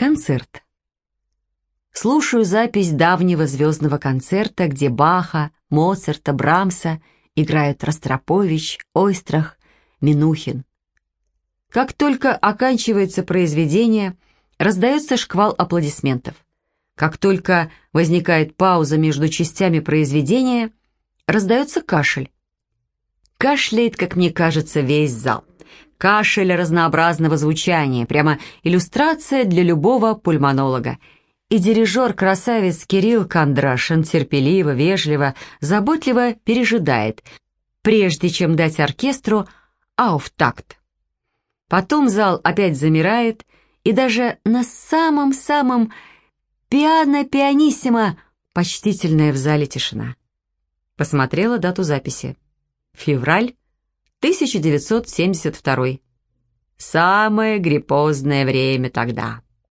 Концерт. Слушаю запись давнего звездного концерта, где Баха, Моцарта, Брамса играют Ростропович, Ойстрах, Минухин. Как только оканчивается произведение, раздается шквал аплодисментов. Как только возникает пауза между частями произведения, раздается кашель. Кашляет, как мне кажется, весь зал. Кашель разнообразного звучания, прямо иллюстрация для любого пульмонолога. И дирижер-красавец Кирилл Кондрашин терпеливо, вежливо, заботливо пережидает, прежде чем дать оркестру ауфтакт. Потом зал опять замирает, и даже на самом-самом пиано-пианиссимо почтительная в зале тишина. Посмотрела дату записи. Февраль 1972. Самое гриппозное время тогда.